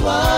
soir.